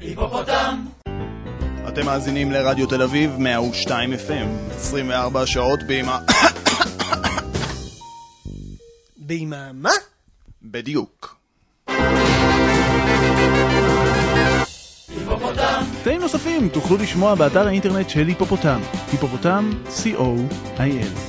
היפופוטם! אתם מאזינים לרדיו תל אביב 102 FM, 24 שעות בימה... בימה מה? בדיוק. תאים נוספים תוכלו לשמוע באתר האינטרנט של היפופוטם, היפופוטם, co.il.